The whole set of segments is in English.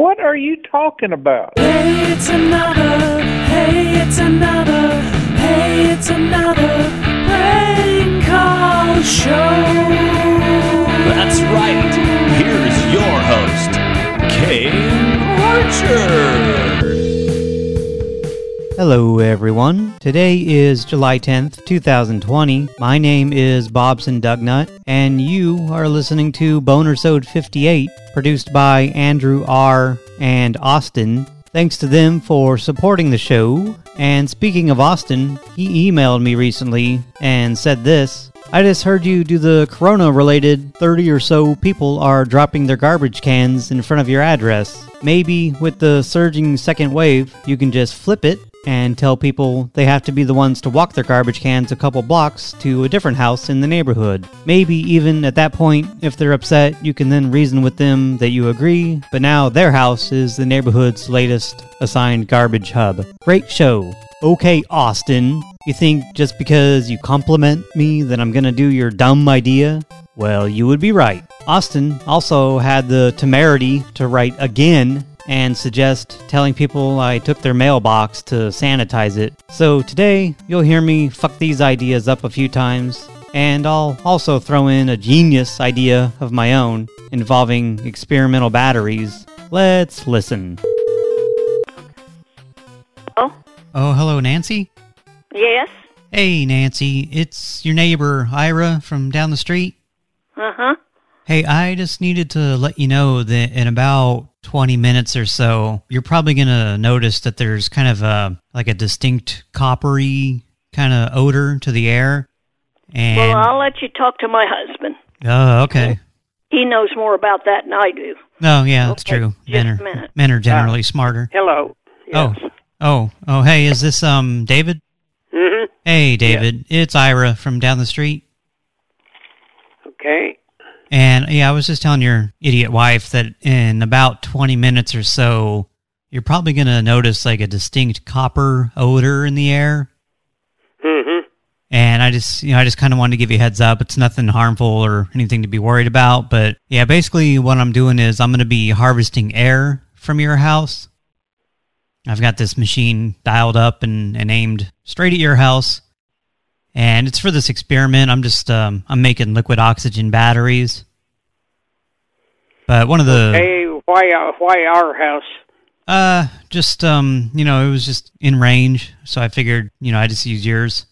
What are you talking about? Hey, it's another. Hey, it's another. Hey, it's another prank call show. Hello, everyone. Today is July 10th, 2020. My name is Bobson Dugnut, and you are listening to Boner Bonersode 58, produced by Andrew R. and Austin. Thanks to them for supporting the show. And speaking of Austin, he emailed me recently and said this I just heard you do the corona related 30 or so people are dropping their garbage cans in front of your address. Maybe with the surging second wave, you can just flip it and tell people they have to be the ones to walk their garbage cans a couple blocks to a different house in the neighborhood. Maybe even at that point, if they're upset, you can then reason with them that you agree, but now their house is the neighborhood's latest assigned garbage hub. Great show. Okay, Austin, you think just because you compliment me that I'm gonna do your dumb idea? Well, you would be right. Austin also had the temerity to write again and suggest telling people I took their mailbox to sanitize it. So today, you'll hear me fuck these ideas up a few times, and I'll also throw in a genius idea of my own involving experimental batteries. Let's listen. Oh, Oh, hello, Nancy? yes. Hey, Nancy, it's your neighbor, Ira, from down the street. Uh-huh. Hey, I just needed to let you know that in about 20 minutes or so, you're probably going to notice that there's kind of a like a distinct coppery kind of odor to the air. And Well, I'll let you talk to my husband. Oh, okay. He knows more about that than I do. Oh, yeah, that's Okay, true. Men are, men are generally smarter. Hello. Oh. Oh, oh, hey, is this um David? Mm-hmm. Hey, David. It's Ira from down the street. Okay. And yeah, I was just telling your idiot wife that in about 20 minutes or so, you're probably going to notice like a distinct copper odor in the air. Mm-hmm. And I just, you know, I just kind of wanted to give you a heads up. It's nothing harmful or anything to be worried about. But yeah, basically what I'm doing is I'm going to be harvesting air from your house. I've got this machine dialed up and, and aimed straight at your house. And it's for this experiment. I'm just, um, I'm making liquid oxygen batteries. But one of the... Hey, why uh, why our house? Uh, just um, you know, it was just in range, so I figured, you know, I just use yours.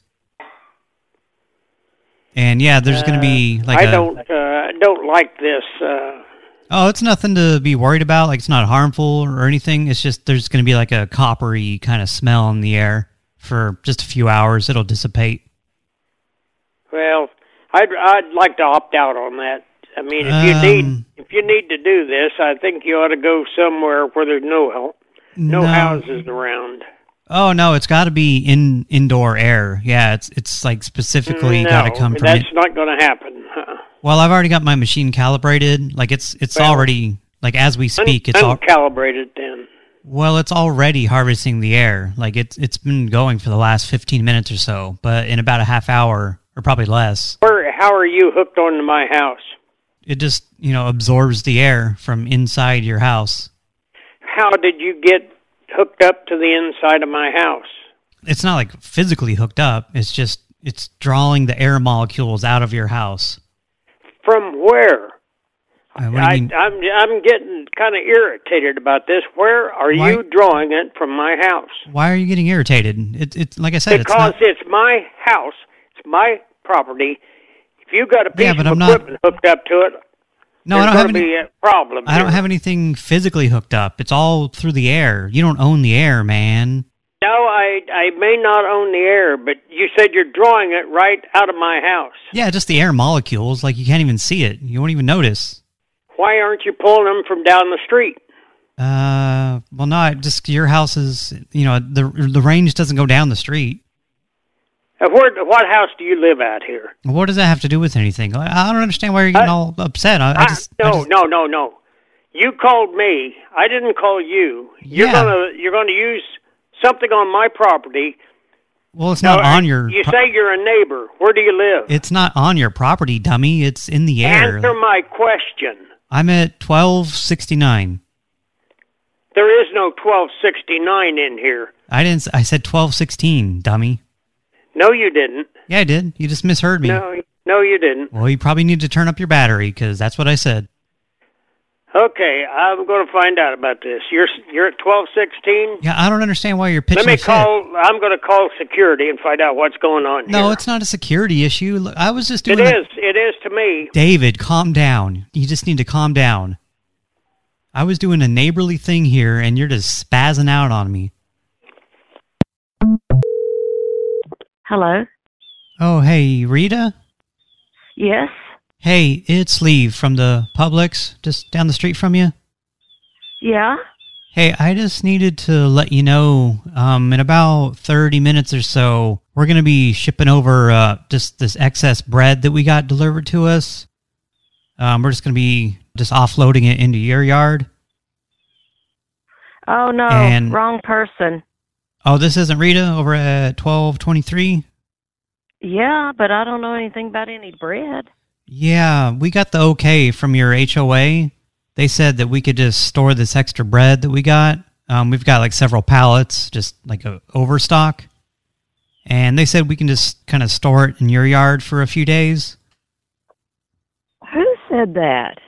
And yeah, there's going to be like I a don't uh, don't like this. Uh, oh, it's nothing to be worried about. Like it's not harmful or anything. It's just there's going to be like a coppery kind of smell in the air for just a few hours. It'll dissipate. Well, I'd I'd like to opt out on that. I mean, if you Um, need if you need to do this, I think you ought to go somewhere where there's no help, no, No. houses around. Oh no, it's got to be in indoor air. Yeah, it's it's like specifically no, got to come from. that's not going to happen. Uh, well, I've already got my machine calibrated. Like it's it's Well, already like as we speak, it's all uncalibrated then. Well, it's already harvesting the air. Like it's it's been going for the last 15 minutes or so, but in about a half hour or probably less, Where? How are you hooked onto my house? it just, you know, absorbs the air from inside your house. How did you get hooked up to the inside of my house? It's not like physically hooked up. It's just it's drawing the air molecules out of your house. From where? Uh, I, mean? I'm I'm getting kind of irritated about this. Where are Why- you drawing it from my house? Why are you getting irritated? It, it's like I said, it's Because not, it's my house, it's my property. If you got a piece Yeah, but of I'm not- equipment hooked up to it, no, I don't have any. be a problem. I don't have anything physically hooked up. It's all through the air. You don't own the air, man. No, I I may not own the air, but you said you're drawing it right out of my house. Yeah, just the air molecules. Like you can't even see it. You won't even notice. Why aren't you pulling them from down the street? Uh, well, no, just your house is, you know, the the range doesn't go down the street. Where, what house do you live at here? What does that have to do with anything? I I don't understand why you're getting I- all upset. I, I just, no, just- no, no, no. You called me. I didn't call you. You're Yeah. gonna you're gonna use something on my property. well, it's not Now, on your. You say you're a neighbor. Where do you live? it's not on your property, dummy. It's in the air. Answer my question. I'm at twelve sixty nine. There is no 1269 in here. I didn't. I said twelve sixteen, dummy. No, you didn't. Yeah, I did. You just misheard me. No, no, you didn't. Well, you probably need to turn up your battery because that's what I said. Okay, I'm going to find out about this. You're you're at 1216. Yeah, I don't understand why you're pitching. Let me call. I'm going to call security and find out what's going on. No, here. it's not a security issue. Look, I was just doing. It is. It is to me. David, calm down. You just need to calm down. I was doing a neighborly thing here, and you're just spazzing out on me. Hello? Oh, hey, Rita? Yes? Hey, it's Lee from the Publix, just down the street from you. Yeah? Hey, I just needed to let you know, um, in about 30 minutes or so, we're going to be shipping over uh, just this excess bread that we got delivered to us. Um, we're just going to be just offloading it into your yard. Oh, no. And- Wrong person. Oh, this isn't Rita over at 1223? Yeah, but I don't know anything about any bread. Yeah, we got the okay from your HOA. They said that we could just store this extra bread that we got. Um, we've got like several pallets, just like a overstock. And they said we can just kind of store it in your yard for a few days. Who said that?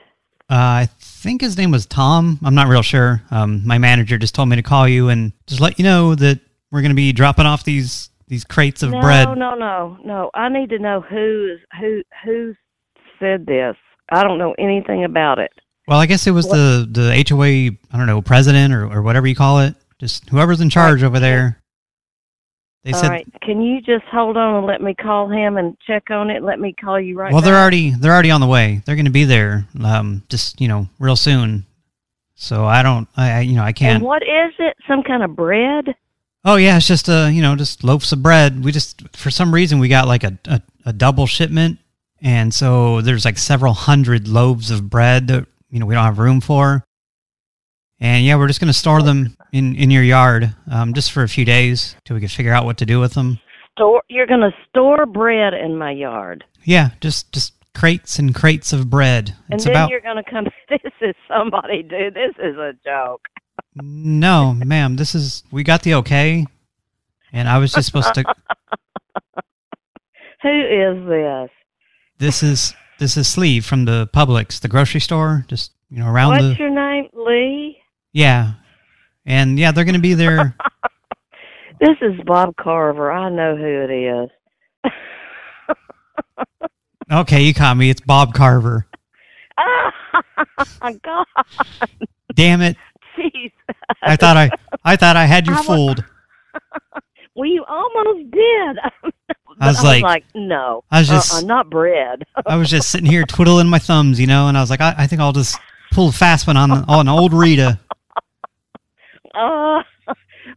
Uh, I think his name was Tom. I'm not real sure. Um, my manager just told me to call you and just let you know that we're going to be dropping off these these crates of no, bread. no, no, no. No. I need to know who is who who said this. I don't know anything about it. Well, I guess it was the the HOA, I don't know, president or, or whatever you call it. Just whoever's in charge over there. They All said, right. Can you just hold on and let me call him and check on it? Let me call you right well, they're already they're already on the way. They're going to be there, um, just you know, real soon. So I don't, I, I you know, I can't. what is it? Some kind of bread? Oh yeah, it's just uh, you know, just loaves of bread. We just for some reason we got like a a, a double shipment, and so there's like several hundred loaves of bread that you know we don't have room for. And yeah, we're just gonna store them in in your yard, um, just for a few days till we can figure out what to do with them. Store you're gonna store bread in my yard. Yeah, just just crates and crates of bread. And It's then about you're gonna come this is somebody dude, this is a joke. No, ma'am. This is we got the okay, and I was just supposed to. Who is this? This is this is Sleeve from the Publix, the grocery store, just you know around What's the your name? Lee? yeah, and yeah, they're going to be there. This is Bob Carver. I know who it is. okay, you caught me. It's Bob Carver. oh, God. Damn it! Jeez. I thought I I thought I had you I fooled. Well, you almost did. I was But like- no. I was just- uh-uh, not bread. I was just sitting here twiddling my thumbs, you know, and I was like, I, I think I'll just pull a fast one on on old Rita. Uh,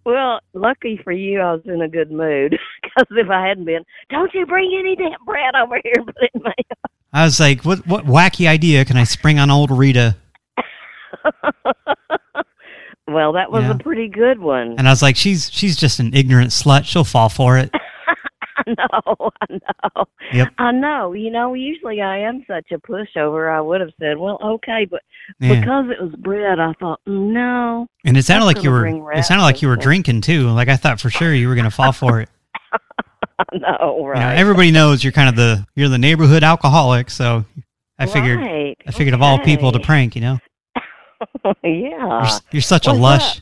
well, lucky for you, I was in a good mood. Because if I hadn't been, don't you bring any damn bread over here and put it in my I was like, what what wacky idea can I spring on old Rita? Well, that was Yeah. a pretty good one. And I was like, she's she's just an ignorant slut. She'll fall for it. I know, I know. Yep. I know. You know, usually I am such a pushover. I would have said, well, okay, but Yeah. because it was bread, I thought, no. And it sounded like you were it sounded like you were drinking too. Like I thought for sure you were going to fall for it. I know, You right? know, everybody knows you're kind of the you're the neighborhood alcoholic, so I figured Right, I figured of all people to prank, you know. You're, yeah. you're such a what's lush.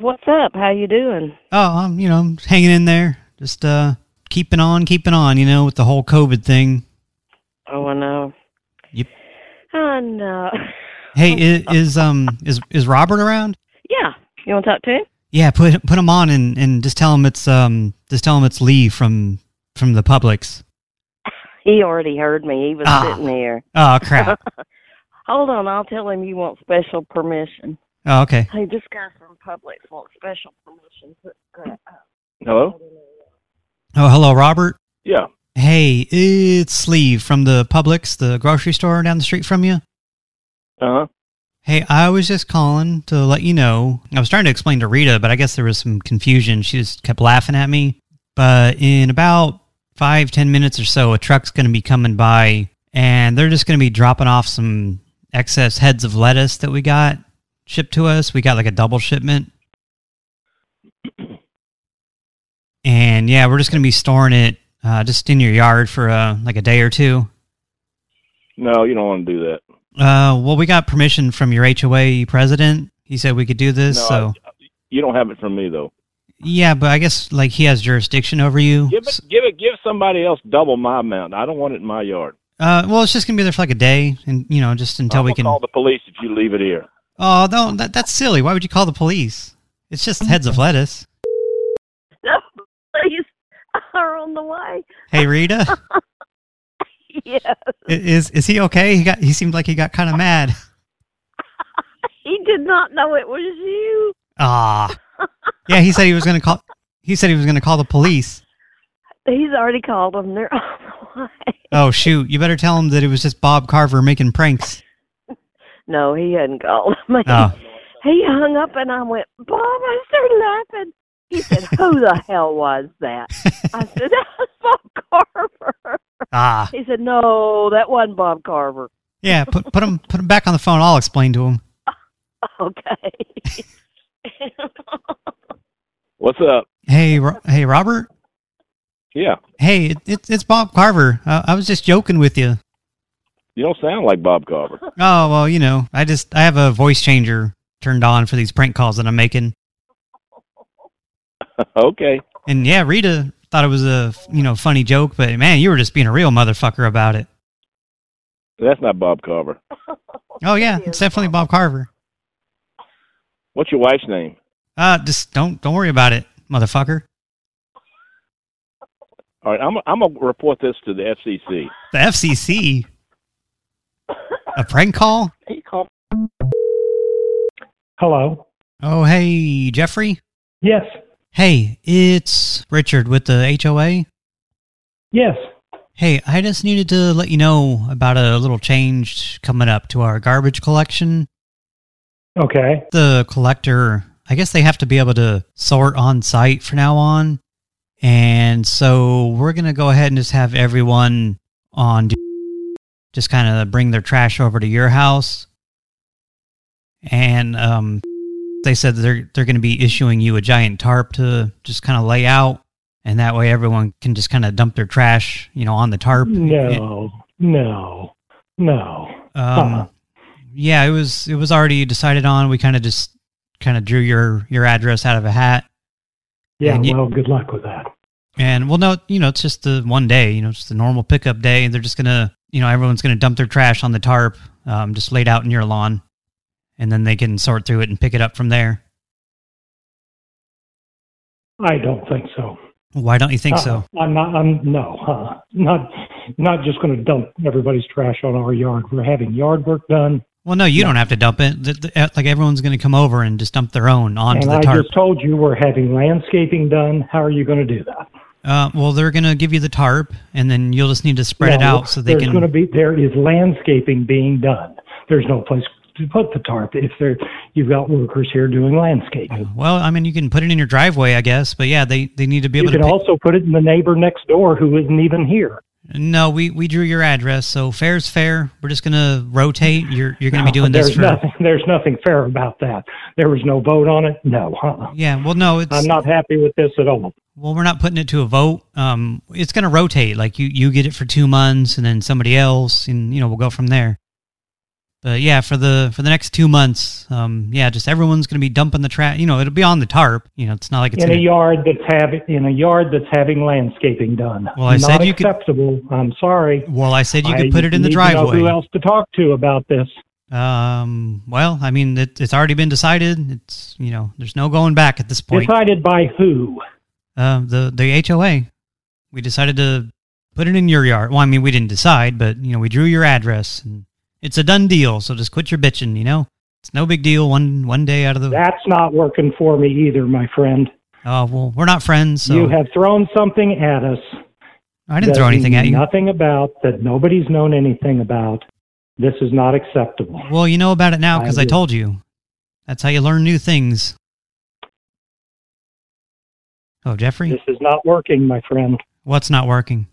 What's up? How you doing? Oh, I'm you know I'm hanging in there, just uh keeping on, keeping on, you know, with the whole COVID thing. Oh, I know. Yep. I know. Hey, is, is um is is Robert around? Yeah. You want to talk to him? Yeah, put put him on and and just tell him it's um just tell him it's Lee from from the Publix. He already heard me. He was Ah. sitting here. Oh crap. Hold on. I'll tell him you want special permission. Oh okay. Hey, this guy from Publix wants special permission. Put that up. Hello? Oh hello, Robert. Yeah. Hey, it's Sleeve from the Publix, the grocery store down the street from you. Uh-huh. Hey, I was just calling to let you know. I was trying to explain to Rita, but I guess there was some confusion. She just kept laughing at me. But in about five, ten minutes or so, a truck's going to be coming by, and they're just going to be dropping off some excess heads of lettuce that we got. shipped to us. We got like a double shipment. And yeah, we're just going to be storing it uh, just in your yard for uh, like a day or two. No, you don't want to do that. Uh, well, we got permission from your HOA president. He said we could do this. No, so I- you don't have it from me though. yeah, but I guess like he has jurisdiction over you. Give it, give it, give somebody else double my amount. I don't want it in my yard. Uh, well, it's just gonna be there for like a day, and you know, just until I'm we can. call the police if you leave it here. Oh, no, that that's silly. Why would you call the police? It's just heads of lettuce. No, please are on the way. Hey, Rita, Yes. is is he okay? He got he seemed like he got kind of mad. He did not know it was you. Ah, yeah. He said he was gonna call. He said he was gonna call the police. He's already called them. They're on the way. Oh shoot! You better tell him that it was just Bob Carver making pranks. No, he hadn't called me. Oh, He hung up and I went, Bob, I started laughing. He said, Who the hell was that? I said, That's Bob Carver. ah, He said, No, that wasn't Bob Carver. yeah. Put put him put him back on the phone. I'll explain to him. Okay. What's up? Hey, Ro- hey, Robert. Yeah, Hey, it, it's it's Bob Carver. Uh, I was just joking with you. you don't sound like Bob Carver. Oh well, you know, I just I have a voice changer turned on for these prank calls that I'm making. okay. And yeah, Rita thought it was a you know funny joke, but man, you were just being a real motherfucker about it. That's not Bob Carver. Oh yeah, it's definitely Bob Carver. What's your wife's name? Uh, just don't don't worry about it, motherfucker. All right, I'm I'm gonna report this to the FCC. The FCC. A prank call? He called. Hello. Oh hey, Jeffrey. Yes. Hey, it's Richard with the HOA. Yes. Hey, I just needed to let you know about a little change coming up to our garbage collection. Okay. the collector, I guess they have to be able to sort on site from now on. And so we're going to go ahead and just have everyone on just kind of bring their trash over to your house. And um, they said they're they're going to be issuing you a giant tarp to just kind of lay out, and that way everyone can just kind of dump their trash, you know, on the tarp. No. No. No. Um, Uh-uh. yeah, it was it was already decided on. We kind of just kind of drew your your address out of a hat, Yeah, And you- well, good luck with that. And well, no, you know, it's just the one day, you know, it's the normal pickup day, and they're just gonna, you know, everyone's gonna dump their trash on the tarp, um, just laid out in your lawn, and then they can sort through it and pick it up from there. I don't think so. Why don't you think so? Uh-uh. I'm not. I'm no. Uh, not. Not just going to dump everybody's trash on our yard. We're having yard work done, Well, no, you No. don't have to dump it. The- the- like everyone's gonna come over and just dump their own onto and the I just told you we're having landscaping done. How are you going to do that? Uh, well, they're gonna give you the tarp, and then you'll just need to spread it out so they there's can. going to be there is landscaping being done. There's no place to put the tarp if there you've got workers here doing landscaping. Well, I mean, you can put it in your driveway, I guess, but yeah, they, they need to be You able can to. Pick, also put it in the neighbor next door who isn't even here. No, we, we drew your address, so fair's fair. We're just gonna rotate. You're you're gonna be doing there's this for. nothing. There's nothing fair about that. There was no vote on it. No, huh? Yeah, well, no, it's I'm not happy with this at all. well, we're not putting it to a vote. Um, it's gonna rotate. Like you you get it for two months, and then somebody else, and you know we'll go from there. But yeah, for the for the next two months, um, yeah, just everyone's gonna be dumping the trash. You know, it'll be on the tarp. You know, it's not like it's in a gonna, yard that's having in a yard that's having landscaping done. Well, I not said you could- acceptable. I'm sorry. well, I said you I could put it in the to know driveway. who else to talk to about this? Um. Well, I mean, it, it's already been decided. It's you know, there's no going back at this point. Decided by who? Uh, the the HOA. We decided to put it in your yard. Well, I mean, we didn't decide, but you know, we drew your address, and it's a done deal. So just quit your bitching. You know, it's no big deal. One one day out of the. That's not working for me either, my friend. Oh well, we're not friends, so You have thrown something at us. I didn't throw anything at you. Nothing about that. Nobody's known anything about. This is not acceptable. Well, you know about it now because I, I told you. That's how you learn new things. Oh, Jeffrey, This is not working, my friend. what's not working?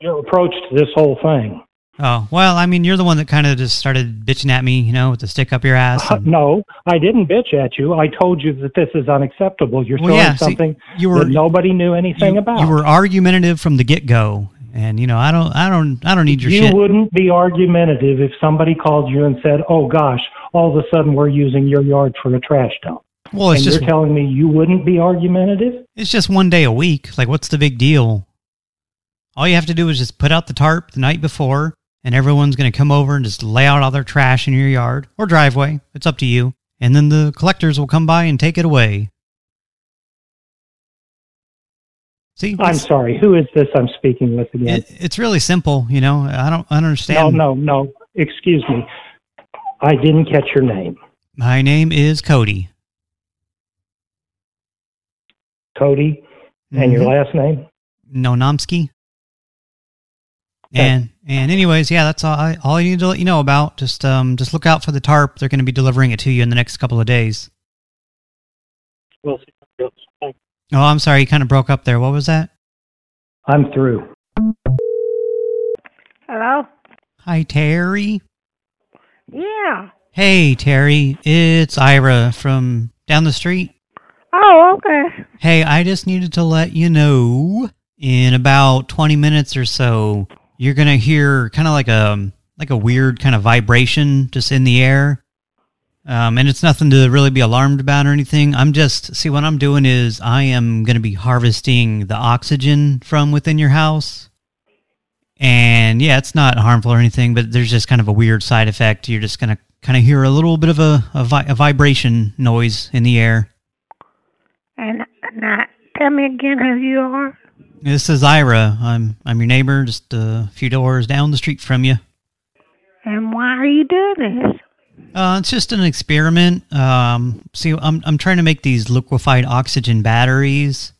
Your approach to this whole thing. Oh, well, I mean, you're the one that kind of just started bitching at me, you know, with the stick up your ass. Uh, and- No, I didn't bitch at you. I told you that this is unacceptable. You're Well, throwing yeah, see, something you were- that nobody knew anything you, about. you were argumentative from the get-go. And, you know, I don't, I don't, I don't need your shit. you shit. wouldn't be argumentative if somebody called you and said, "Oh gosh, all of a sudden we're using your yard for a trash dump." Well, it's and just, you're telling me you wouldn't be argumentative? it's just one day a week. Like, what's the big deal? All you have to do is just put out the tarp the night before, and everyone's going to come over and just lay out all their trash in your yard or driveway. It's up to you. And then the collectors will come by and take it away. See, I'm sorry. Who is this I'm speaking with again? it, it's really simple. You know, I don't, I don't no, understand. no, no. Excuse me. I didn't catch your name. My name is Cody. Cody, and your Mhm. last name? Nonomsky. Okay. And and anyways, yeah, that's all I all I need to let you know about. Just um just look out for the tarp. They're going to be delivering it to you in the next couple of days. Well, Oh, I'm sorry, you kind of broke up there. What was that? I'm through. Hello? Hi, Terry. Yeah. Hey, Terry. It's Ira from down the street. Oh, okay. Hey, I just needed to let you know in about 20 minutes or so, you're going to hear kind of like a like a weird kind of vibration just in the air. Um, and it's nothing to really be alarmed about or anything. I'm just, see, what I'm doing is I am going to be harvesting the oxygen from within your house. And yeah, it's not harmful or anything, but there's just kind of a weird side effect. You're just going to kind of hear a little bit of a, a, vi a vibration noise in the air. And now, tell me again who you are. This is Ira. I'm I'm your neighbor, just a few doors down the street from you. And why are you doing this? Uh, it's just an experiment. Um, see, I'm I'm trying to make these liquefied oxygen batteries,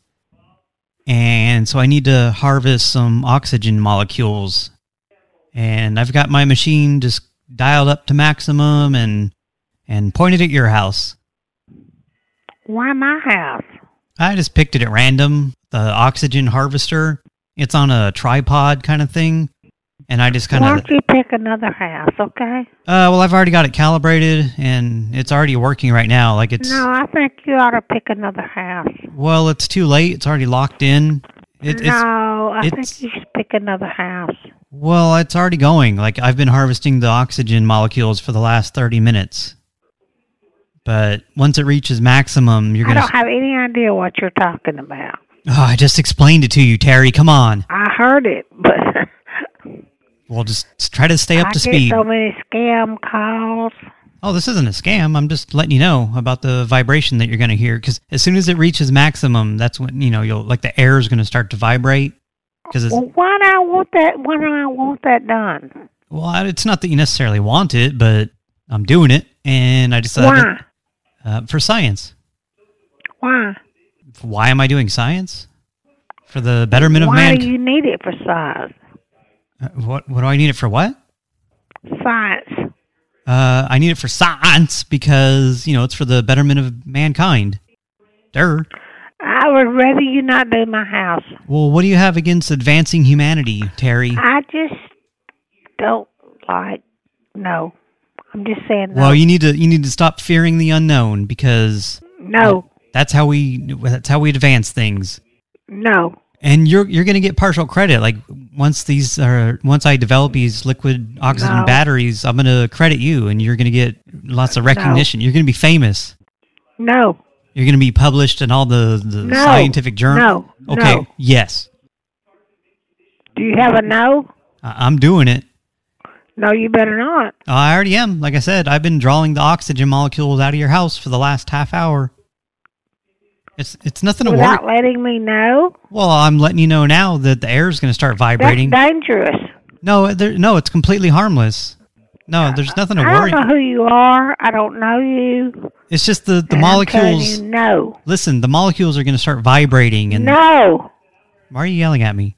and so I need to harvest some oxygen molecules. And I've got my machine just dialed up to maximum and and pointed at your house. Why my house? I just picked it at random. The oxygen harvester. It's on a tripod kind of thing, and I just kind of... Why don't you pick another house, okay? Uh, well, I've already got it calibrated, and it's already working right now. Like it's No, I think you ought to pick another house. well, it's too late. It's already locked in. It, it's no, I think you should pick another house. well, it's already going. Like I've been harvesting the oxygen molecules for the last thirty minutes, but once it reaches maximum, you're I gonna. I don't have any idea what you're talking about. Oh, I just explained it to you, Terry. Come on. I heard it, but Well, just try to stay up I to get speed. so many scam calls. Oh, this isn't a scam. I'm just letting you know about the vibration that you're going to hear. Because as soon as it reaches maximum, that's when you know you'll like the air is going to start to vibrate. Because it's Well, why do I want that? Why do I want that done? well, it's not that you necessarily want it, but I'm doing it, and I decided Why? uh, for science. Why? Why am I doing science? For the betterment of man? Why do you need it for science? Uh, what? What do I need it for? What? Science. Uh, I need it for science because you know it's for the betterment of mankind. Durr. I would rather you not do my house. Well, what do you have against advancing humanity, Terry? I just don't like. No, I'm just saying. No. Well, you need to you need to stop fearing the unknown because no, that's how we that's how we advance things. no. And you're you're going to get partial credit. Like once these are once I develop these liquid oxygen No. batteries, I'm going to credit you, and you're going to get lots of recognition. You're going to be famous. No. You're going to be published in all the the No. scientific journal. No. Okay. No. Yes, Do you have a no? I'm doing it. No, you better not. I already am. Like I said, I've been drawing the oxygen molecules out of your house for the last half hour. It's it's nothing to worry. Without letting me know. Well, I'm letting you know now that the air is going to start vibrating. That's dangerous. No, there, no, it's completely harmless. No, there's nothing to I worry. I don't know who you are. I don't know you. It's just the the and molecules. you no. Listen, the molecules are going to start vibrating, and No, why are you yelling at me?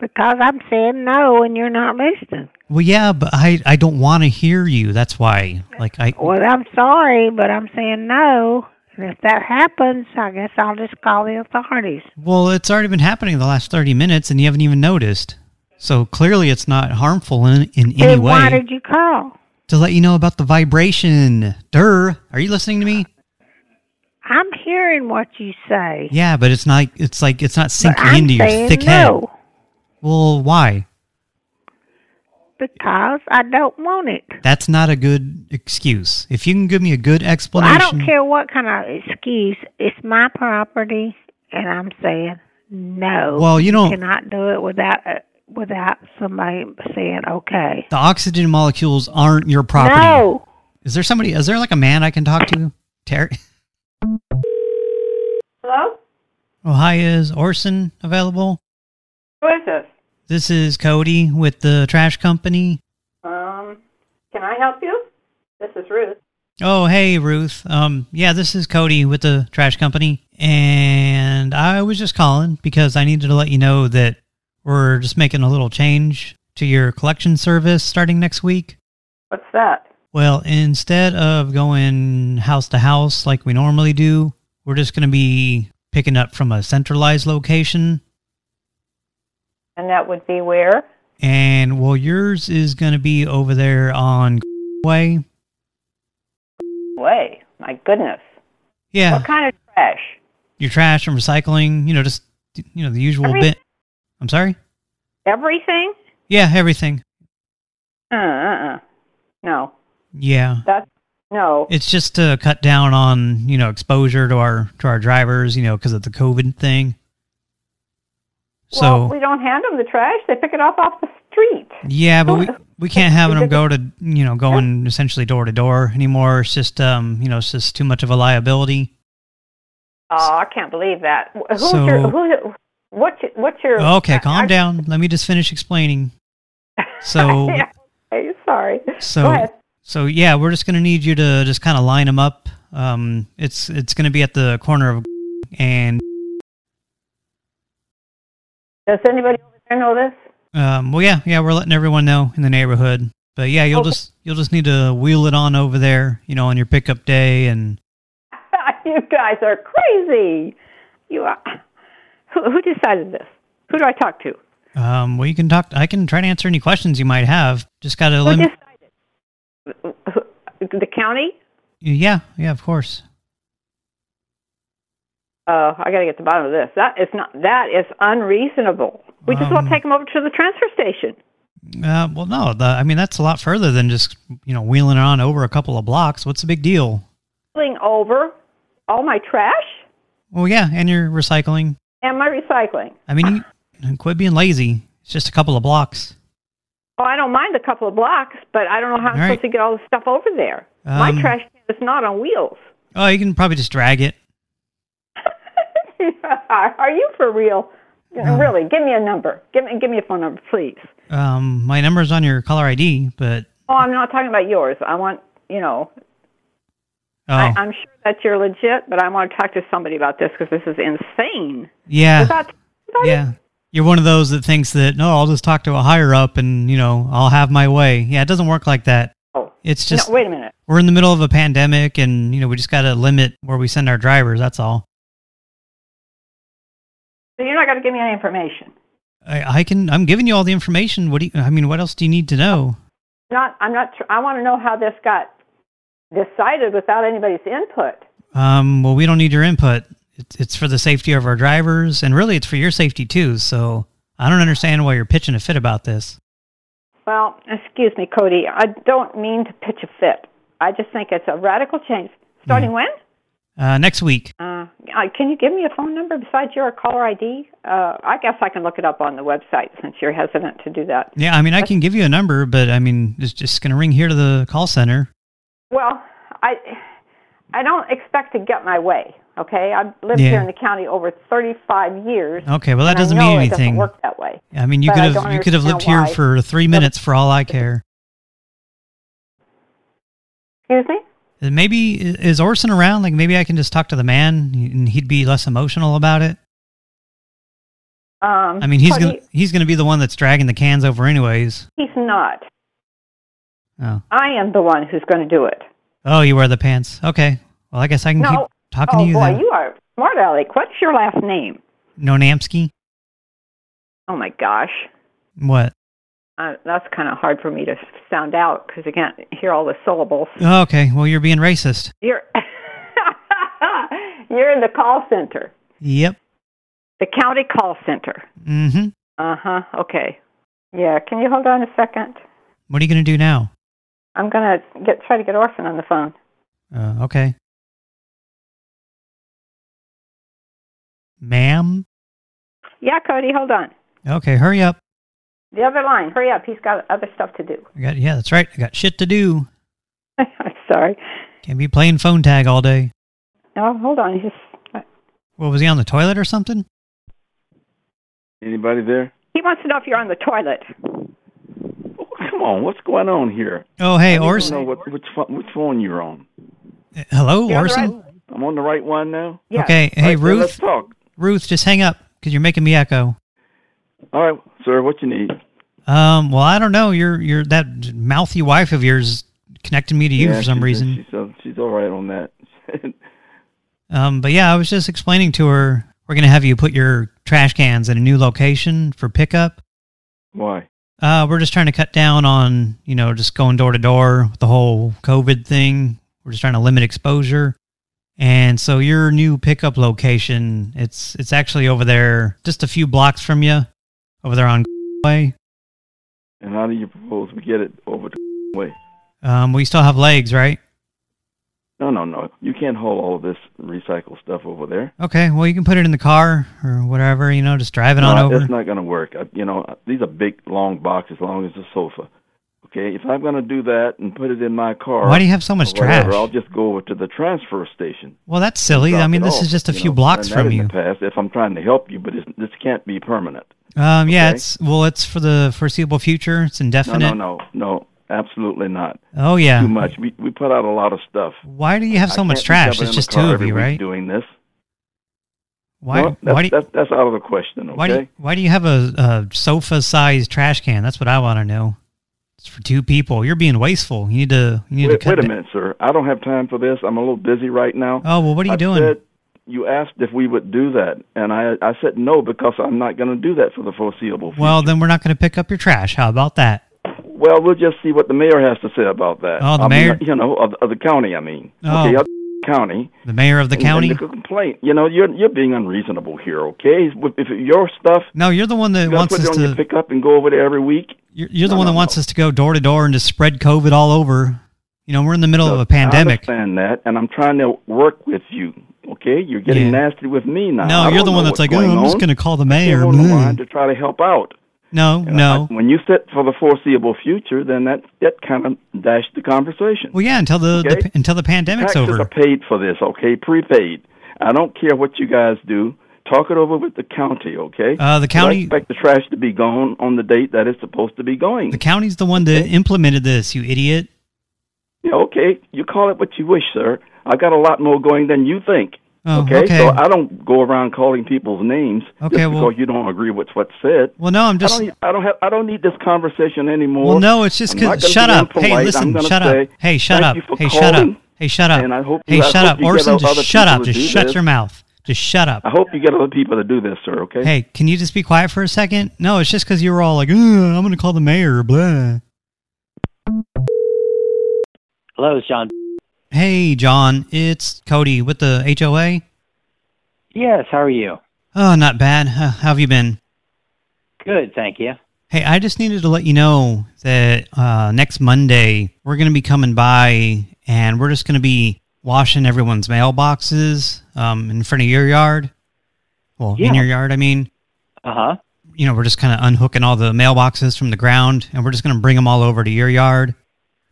because I'm saying no, and you're not listening. Well, yeah, but I I don't want to hear you. That's why. Like I Well, I'm sorry, but I'm saying no. And if that happens, I guess I'll just call the authorities. well, it's already been happening the last thirty minutes, and you haven't even noticed. So clearly it's not harmful in, in any Then why way. did you call? To let you know about the vibration. Durr, are you listening to me? I'm hearing what you say. Yeah, but it's not, it's like, it's not sinking into your thick head. no, Well, why? Because I don't want it. That's not a good excuse. If you can give me a good Well, I don't care what kind of excuse. It's my property, and I'm saying no. Well, you don't- cannot do it without uh, without somebody saying okay. The oxygen molecules aren't your property. No. Is there somebody, is there like a man I can talk to? Terry? Hello? Oh, hi, is Orson available? Who is this? This is Cody with the trash company. Um, can I help you? This is Ruth. Oh, hey, Ruth. Um, yeah, this is Cody with the trash company. And I was just calling because I needed to let you know that we're just making a little change to your collection service starting next week. What's that? Well, instead of going house to house like we normally do, we're just going to be picking up from a centralized location. And that would be where? And, well, yours is going to be over there on Way. Way. My goodness. Yeah. What kind of trash? your trash and recycling, you know, just, you know, the usual Every- bit. I'm sorry? Everything? Yeah, everything. Uh, uh, uh. No. Yeah. That's, no. It's just to cut down on, you know, exposure to our to our drivers, you know, because of the COVID thing. So, well, we don't hand them the trash. They pick it up off the street. yeah, but we we can't have them go to, you know, going essentially door to door anymore. It's just, um, you know, it's just too much of a liability. Oh, I can't believe that. Who's So- your, who, what's, your- what's your... Okay, calm I- down. Let me just finish explaining. So, Yeah, okay, sorry. So, Go ahead. so yeah, we're just going to need you to just kind of line them up. Um, it's it's going to be at the corner of and Does anybody over there know this? um, well, yeah, yeah, we're letting everyone know in the neighborhood. But yeah, you'll Okay. just you'll just need to wheel it on over there, you know, on your pickup day, and you guys are crazy. You are... Who, who decided this? Who do I talk to? um, well, you can talk. I can try to answer any questions you might have. Just got to Who limit. decided? The county? Yeah, yeah, of course. Uh, I got to get to the bottom of this. That is not. That is unreasonable. We just want Um, to take them over to the transfer station. Uh, well, no, the, I mean that's a lot further than just you know wheeling it on over a couple of blocks. What's the big deal? Wheeling over all my trash Well, yeah, and your recycling. and my recycling. I mean, you quit being lazy. It's just a couple of blocks. Oh, I don't mind a couple of blocks, but I don't know how I'm All right. supposed to get all the stuff over there. my Um, trash can is not on wheels. Oh, you can probably just drag it. Are you for real? Uh. really? Give me a number. Give me give me a phone number, please. Um, my number's on your caller ID, but Oh, I'm not talking about yours. I want you know. oh, I, I'm sure that you're legit, but I want to talk to somebody about this because this is insane. yeah, yeah. You're one of those that thinks that no, I'll just talk to a higher up and you know I'll have my way. Yeah, it doesn't work like that. Oh, It's just no, wait a minute. we're in the middle of a pandemic, and you know we just got to limit where we send our drivers. That's all. So you're not going to give me any information. I, I can. I'm giving you all the information. What do you? I mean, what else do you need to know? Not. I'm not. I want to know how this got decided without anybody's input. Um, well, we don't need your input. It's it's for the safety of our drivers, and really, it's for your safety too. So I don't understand why you're pitching a fit about this. Well, excuse me, Cody. I don't mean to pitch a fit. I just think it's a radical change. Starting when? Uh, next week. Uh, can you give me a phone number besides your caller ID? Uh, I guess I can look it up on the website since you're hesitant to do that. Yeah, I mean, I can give you a number, but I mean, it's just going to ring here to the call center. Well, I I don't expect to get my way. Okay, I've lived Yeah. here in the county over 35 years. Okay, well, that doesn't mean anything. doesn't work that way. I mean, you But could have you could have lived understand here for three minutes for all I care. Excuse me. Maybe is Orson around? Like maybe I can just talk to the man and he'd be less emotional about it. Um, I mean, he's gonna he's gonna be the one that's dragging the cans over anyways. He's not. Oh, I am the one who's going to do it. oh, you wear the pants. Okay. Well, I guess I can No. keep talking oh to you boy, then. you are smart, Alec. What's your last name? No Namsky. Oh my gosh. What? Uh, that's kind of hard for me to sound out because I can't hear all the syllables. Oh, okay. Well, you're being racist. You're you're in the call center, Yep. the county call center. Mm-hmm. Uh huh. Okay. Yeah. Can you hold on a second? What are you going to do now? I'm gonna get try to get Orson on the phone. Uh, okay. Ma'am? Yeah, Cody. Hold on. Okay, hurry up. The other line. Hurry up. He's got other stuff to do. I got yeah, that's right. I got shit to do. I'm sorry. Can't be playing phone tag all day. No, hold on. He's What was he on the toilet or something? Anybody there? he wants to know if you're on the toilet. Oh, come on, what's going on here? Oh, hey, I don't Orson. know what, which phone, which phone you're on. Uh, Hello, You're on the Orson. I'm on the right one now. Yeah. Okay, hey All right, then Ruth. let's talk. Ruth, just hang up because you're making me echo. All right, sir, what you need? Um, well, I don't know. You're you're that mouthy wife of yours connected me to you Yeah, for some she's- reason. She's, uh, she's all right on that. Um, but yeah, I was just explaining to her we're gonna have you put your trash cans in a new location for pickup. Why? Uh, we're just trying to cut down on you know just going door to door with the whole COVID thing. We're just trying to limit exposure. And so your new pickup location, it's it's actually over there, just a few blocks from you, over there on way. And how do you propose we get it over the way? Um, we still have legs, right? No, no, no. You can't haul all of this recycle stuff over there. Okay, well you can put it in the car or whatever, you know, just drive it on no, over. That's not going to work. Uh, You know, these are big, long boxes, long as a sofa. Okay, if I'm going to do that and put it in my car, Why do you have so much whatever, trash? I'll just go over to the transfer station. Well, that's silly. I mean, this off, is just a few know, blocks from you. Past, if I'm trying to help you, but this can't be permanent. Um, yeah, Okay. it's well, it's for the foreseeable future. It's indefinite. no, no, no, absolutely not. Oh yeah. Too much. We we put out a lot of stuff. Why do you have so I much trash? It's just two of you, right? Doing this. Why? That's, why do you, that's that's out of the question. Okay. why do you, why do you have a, a sofa-sized trash can? That's what I want to know. It's for two people. You're being wasteful. You need to. You need Wait, to wait a minute, sir. I don't have time for this. I'm a little busy right now. Oh well, what are you I doing? Said, you asked if we would do that, and I I said no because I'm not going to do that for the foreseeable future. well, then we're not going to pick up your trash. How about that? Well, we'll just see what the mayor has to say about that. Oh, the I mean, mayor? you know, of, of the county. I mean, Oh. okay, county. The mayor of the and- county? And the complaint. You know, you're you're being unreasonable here. Okay, if, your stuff, No, you're the one that wants us it on your to. and go over there every week. You're, you're the No, one that no, wants no. us to go door to door and just spread COVID all over. You know, we're in the middle of a pandemic. I understand that, and I'm trying to work with you. Okay, you're getting Yeah. nasty with me now. No, I you're the one that's like, oh, I'm just going to call the mayor. on the to try to help out. No, And no. I- when you said for the foreseeable future, then that that kind of dashed the conversation. well, yeah, until the, Okay. the until the pandemic's Taxes over. are paid for this, okay? Prepaid. I don't care what you guys do. Talk it over with the county, okay? Uh, the 'Cause I county- expect the trash to be gone on the date that it's supposed to be going. The county's the one that implemented this, you idiot. Yeah, okay, you call it what you wish, sir. I got a lot more going than you think. Oh, okay? okay. so I don't go around calling people's names Okay, just well- you don't agree with what's said. Well, no, I'm I just. don't. Need, I don't have. I don't need this conversation anymore. Well, no, it's just because. Shut up. Hey, listen. Shut up. Hey, shut up. Hey, shut up. Hey, shut up. And I hope Hey, you, I shut hope up. Orson, just shut up. Just shut this. your mouth. Just shut up. I hope you get other people to do this, sir. Okay. Hey, can you just be quiet for a second? No, it's just because you were all like, I'm going to call the mayor, blah. Hello, it's John. Hey, John, it's Cody with the HOA. Yes, how are you? Oh, not bad. How have you been? Good, thank you. Hey, I just needed to let you know that uh, next Monday we're going to be coming by and we're just going to be washing everyone's mailboxes um, in front of your yard. Well, in your yard, I mean. Uh-huh. You know, we're just kind of unhooking all the mailboxes from the ground and we're just going to bring them all over to your yard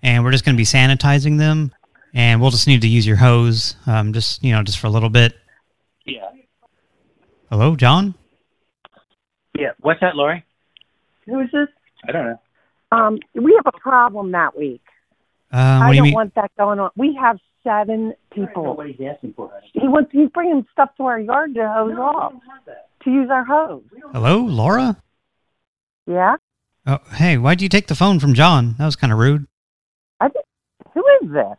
and we're just going to be sanitizing them and we'll just need to use your hose um, just, you know, just for a little bit. Yeah. Hello, John? Yeah. What's that, Lori? Who is this? I don't know. Um, we have a problem that week. Uh, what I do don't mean? want that going on. We have seven people. Nobody's asking for. He wants. He's bringing stuff to our yard to hose off. To use our hose. Hello, Laura? Yeah. Oh, hey, why'd you take the phone from John? That was kind of rude. I. Th- who is this?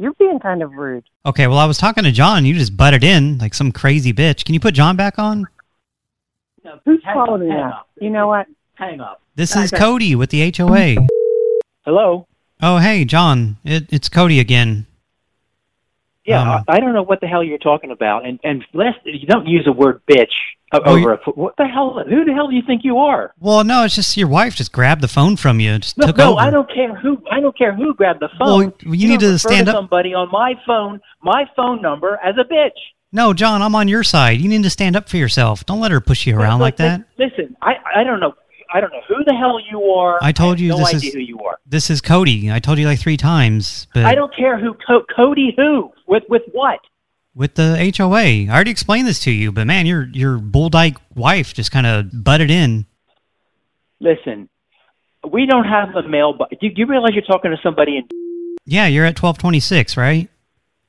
You're being kind of rude. Okay, well, I was talking to John. You just butted in like some crazy bitch. Can you put John back on? Who's hang on, calling hang us? You know what? hang up. This is Cody with the HOA. Hello. Oh, hey, John. It, it's Cody again. Yeah, Um, I, I don't know what the hell you're talking about, and and last you don't use the word bitch over you- a. What the hell? Who the hell do you think you are? Well, no, it's just your wife just grabbed the phone from you, just No, took no, over. I don't care who. I don't care who grabbed the Well, phone. you need to stand up- somebody on my phone, my phone number as a bitch. No, John, I'm on your side. You need to stand up for yourself. Don't let her push you around like that. Listen, I I don't know. I don't know who the hell you are. I told have you no this idea is- who you are. This is Cody. I told you like three times, but I don't care who Co- Cody who with with what. with the HOA, I already explained this to you. But man, your your bull dyke wife just kind of butted in. Listen, we don't have a mailbox. Do you realize you're talking to somebody in? Yeah, you're at 1226, right?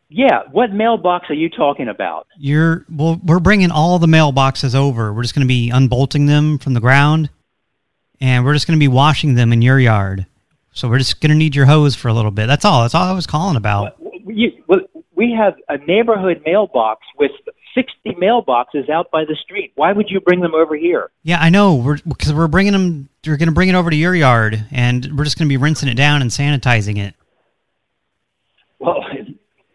Yeah, what mailbox are you talking about? You're well. We're bringing all the mailboxes over. We're just going to be unbolting them from the ground, and we're just going to be washing them in your yard. So we're just going to need your hose for a little bit. That's all. That's all I was calling about. Well, we have a neighborhood mailbox with 60 mailboxes out by the street. Why would you bring them over here? Yeah, I know. We're because we're bringing them. We're going to bring it over to your yard, and we're just going to be rinsing it down and sanitizing it.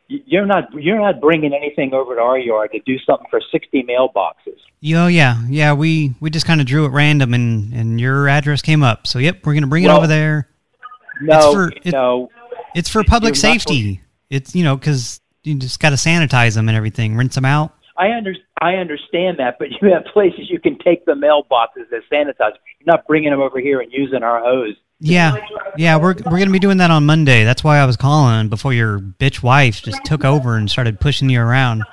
Well, you're not you're not bringing anything over to our yard to do something for 60 mailboxes. Oh yeah, yeah. We we just kind of drew at random, and and your address came up. So yep, we're going to bring it over there. No, it's for, it- no. It's for public You're not safety. It's you know because you just got to sanitize them and everything, rinse them out. I under, I understand that, but you have places you can take the mailboxes that sanitize. You're not bringing them over here and using our hose. Yeah, yeah. We're we're going to be doing that on Monday. That's why I was calling before your bitch wife just took over and started pushing you around.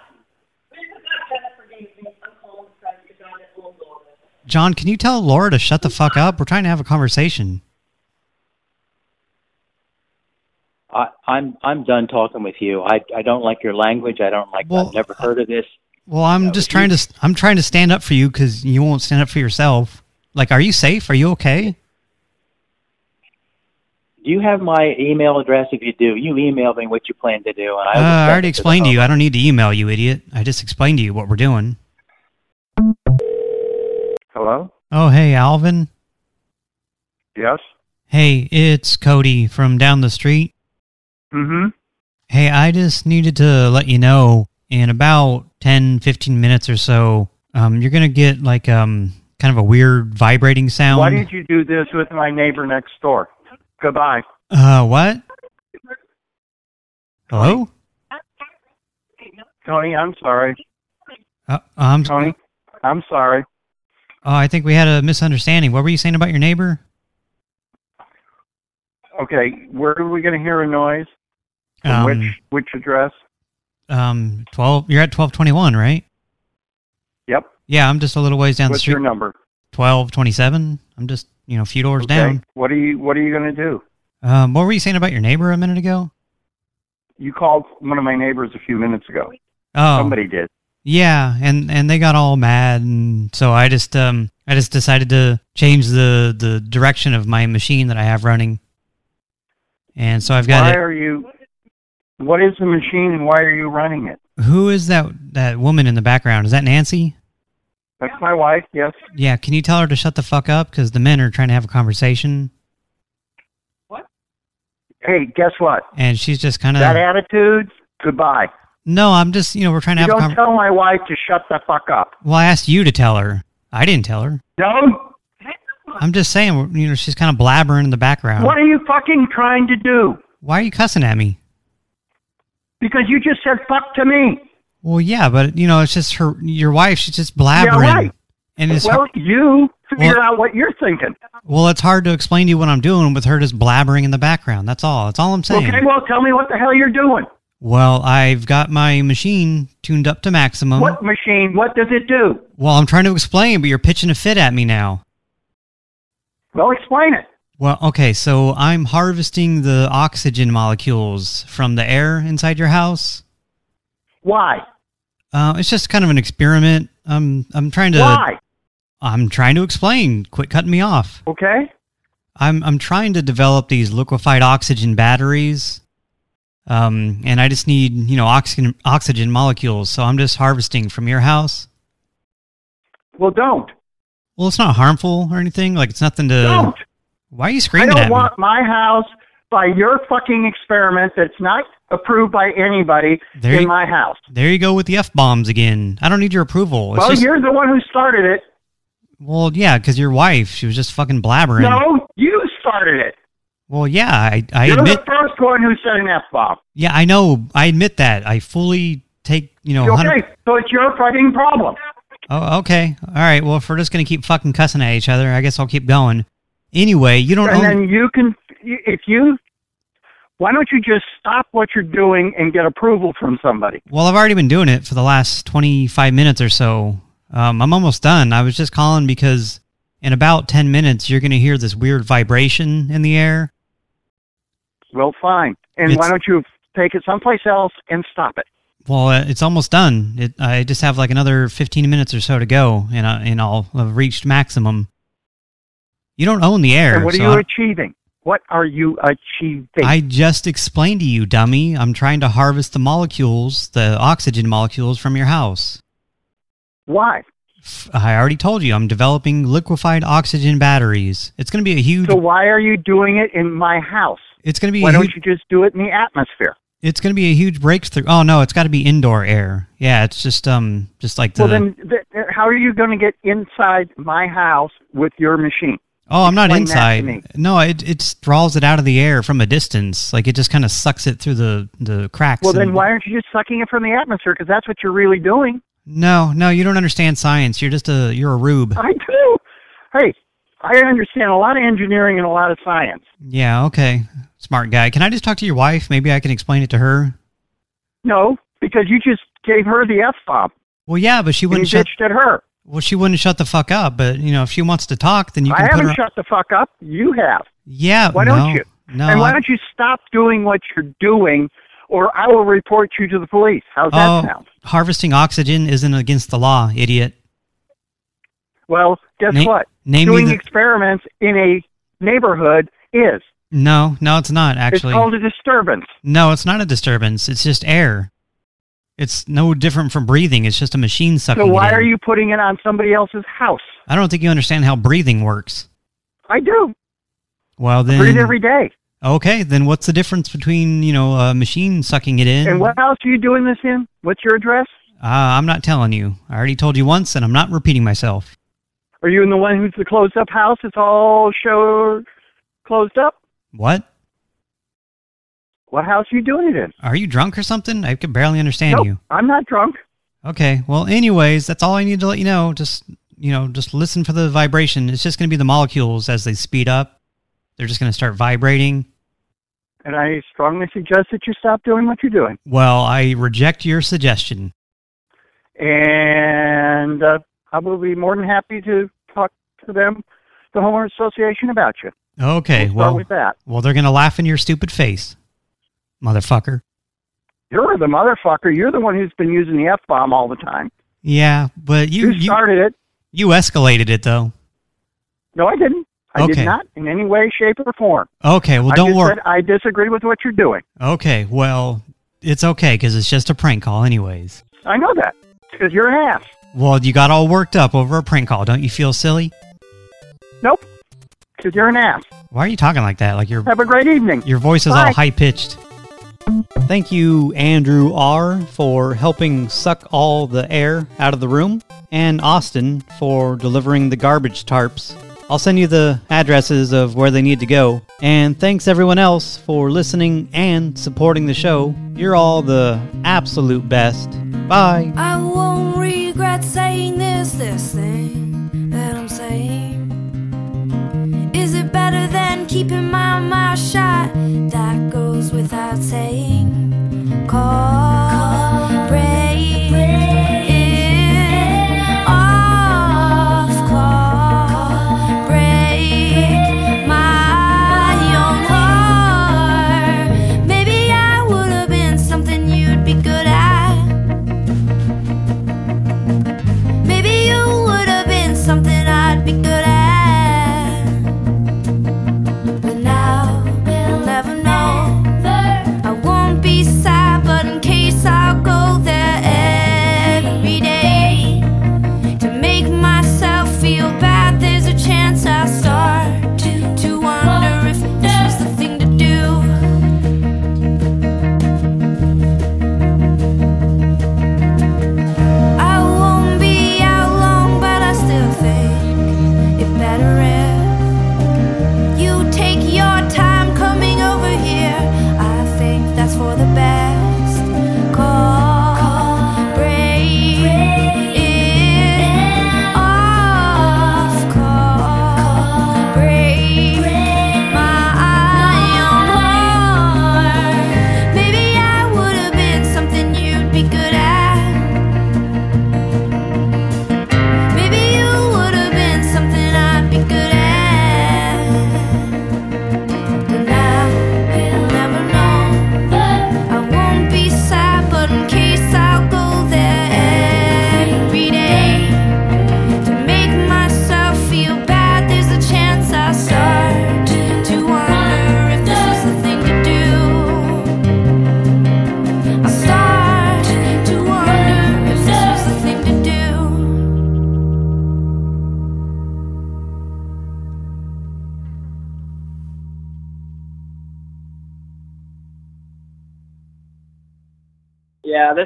John, can you tell Laura to shut the fuck up? We're trying to have a conversation. I, I'm I'm done talking with you. I I don't like your language. I don't like. I've never heard of this. Well, I'm just trying to I'm trying to stand up for you because you won't stand up for yourself. Like, are you safe? Are you okay? Do you have my email address? If you do, you email me what you plan to do, and I. Uh, I already it to the explained to you. I don't need to email you, idiot. I just explained to you what we're doing. Hello? Oh, hey, Alvin. Yes? Hey, it's Cody from down the street. Mm-hmm. Hey, I just needed to let you know in about 10, 15 minutes or so, um, you're going to get like um kind of a weird vibrating sound. Why did you do this with my neighbor next door? Goodbye. Uh, what? Hello? Tony, I'm sorry. Uh, I'm Tony, I'm sorry. Oh, I think we had a misunderstanding. What were you saying about your neighbor? Okay, where are we going to hear a noise? Um, which which address? Um, 12, you're at 1221, right? Yep. Yeah, I'm just a little ways down the street. What's your number? 1227. I'm just, you know, a few doors Okay. down. What are you What are you going to do? Um, what were you saying about your neighbor a minute ago? You called one of my neighbors a few minutes ago. Oh. Somebody did. Yeah, and and they got all mad, and so I just um I just decided to change the the direction of my machine that I have running, and so I've got why it. are you? What is the machine and why are you running it? Who is that that woman in the background? Is that Nancy? That's my wife. Yes. Yeah, can you tell her to shut the fuck up because the men are trying to have a conversation, What? Hey, guess what? and she's just kind of. That attitude. Goodbye. No, I'm just you know we're trying to You have a don't tell my wife to shut the fuck up. Well, I asked you to tell her. I didn't tell her. No. I'm just saying, you know, she's kind of blabbering in the background. What are you fucking trying to do? Why are you cussing at me? Because you just said fuck to me. Well, yeah, but you know, it's just her, your wife. She's just blabbering, Yeah, right. and it's well, hard, you figure Well- out what you're thinking. well, it's hard to explain to you what I'm doing with her just blabbering in the background. That's all. That's all I'm saying. Okay, well, tell me what the hell you're doing. Well, I've got my machine tuned up to maximum. What machine? What does it do? Well, I'm trying to explain, but you're pitching a fit at me now. Well, explain it. Well, okay, so I'm harvesting the oxygen molecules from the air inside your house. Why? Uh, it's just kind of an experiment. I'm I'm trying to. Why? I'm trying to explain. Quit cutting me off. Okay. I'm I'm trying to develop these liquefied oxygen batteries. Um, and I just need you know oxygen oxygen molecules. So I'm just harvesting from your house. Well, don't. Well, it's not harmful or anything. Like it's nothing to. Don't. Why are you screaming? I don't at me? want my house by your fucking experiment that's not approved by anybody There in you- my house. There you go with the f bombs again. I don't need your approval. It's well, just- you're the one who started it. well, yeah, because your wife, she was just fucking blabbering. No, you started it. Well, yeah, I, I you're admit. the first one who said an F bomb. Yeah, I know. I admit that. I fully take, you know, 100 Okay, so it's your fucking problem. Oh, okay. All right. Well, if we're just going to keep fucking cussing at each other, I guess I'll keep going. Anyway, you don't and own... then you can, if you, why don't you just stop what you're doing and get approval from somebody? Well, I've already been doing it for the last 25 minutes or so. Um, I'm almost done. I was just calling because in about 10 minutes, you're going to hear this weird vibration in the air. Well, fine. And It's- why don't you take it someplace else and stop it? Well, uh, it's almost done. It, I just have like another 15 minutes or so to go, and, I, and I'll have reached maximum. You don't own the air. And what are so you I- achieving? What are you achieving? I just explained to you, dummy. I'm trying to harvest the molecules, the oxygen molecules from your house. Why? I already told you I'm developing liquefied oxygen batteries. It's going to be a huge. So why are you doing it in my house? It's going to be Why don't you just do it in the atmosphere? It's going to be a huge breakthrough. Oh no, it's got to be indoor air. Yeah, it's just um, just like the. Well, then, th- th- how are you going to get inside my house with your machine? Oh, I'm not inside. No, it it draws it out of the air from a distance. Like it just kind of sucks it through the the cracks. Well, then why aren't you just sucking it from the atmosphere? Because that's what you're really doing. No, no, you don't understand science. You're just a you're a rube. I do. Hey, I understand a lot of engineering and a lot of science. Yeah, okay. Smart guy. Can I just talk to your wife? Maybe I can explain it to her. No, because you just gave her the F bomb. Well, yeah, but she wouldn't you shut. bitched at her. Well, she wouldn't shut the fuck up. But you know, if she wants to talk, then you I can put haven't shut the fuck up. You have. yeah. Why no, don't you? No. and why I- don't you stop doing what you're doing, or I will report you to the police? How's that oh, sound? harvesting oxygen isn't against the law, idiot. Well, guess Na- what? doing the- experiments in a neighborhood is. No, no, it's not actually. It's called a disturbance. no, it's not a disturbance. It's just air. It's no different from breathing. It's just a machine sucking. So it why are you putting it on somebody else's house? I don't think you understand how breathing works. I do. Well, then. Breathe every day. Okay, then what's the difference between you know a machine sucking it in? And what house are you doing this in? What's your address? Uh, I'm not telling you. I already told you once, and I'm not repeating myself. Are you in the one who's the closed up house? It's all show closed up. What? What house are you doing it in? Are you drunk or something? I can barely understand Nope, you. I'm not drunk. Okay. Well, anyways, that's all I need to let you know. Just you know, just listen for the vibration. It's just going to be the molecules as they speed up. They're just going to start vibrating. And I strongly suggest that you stop doing what you're doing. Well, I reject your suggestion. And uh, I will be more than happy to talk to them, the homeowners association, about you. Okay. We'll well, with that. well, they're going to laugh in your stupid face, motherfucker. You're the motherfucker. You're the one who's been using the f bomb all the time. Yeah, but you You started it. You escalated it though. No, I didn't. I Okay. did not in any way, shape, or form. Okay. Well, don't just worry. I disagree with what you're doing. Okay. Well, it's okay because it's just a prank call, anyways. I know that because you're an ass. Well, you got all worked up over a prank call. Don't you feel silly? Nope, because you're an ass. Why are you talking like that? Like you're Have a great evening. your voice is Bye. all high pitched. Thank you, Andrew R, for helping suck all the air out of the room, and Austin for delivering the garbage tarps. I'll send you the addresses of where they need to go. And thanks everyone else for listening and supporting the show. You're all the absolute best. Bye. I won't regret saying this, this thing keeping my mouth shut? That goes without saying. Call,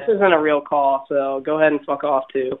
isn't a real call, so go ahead and fuck off too.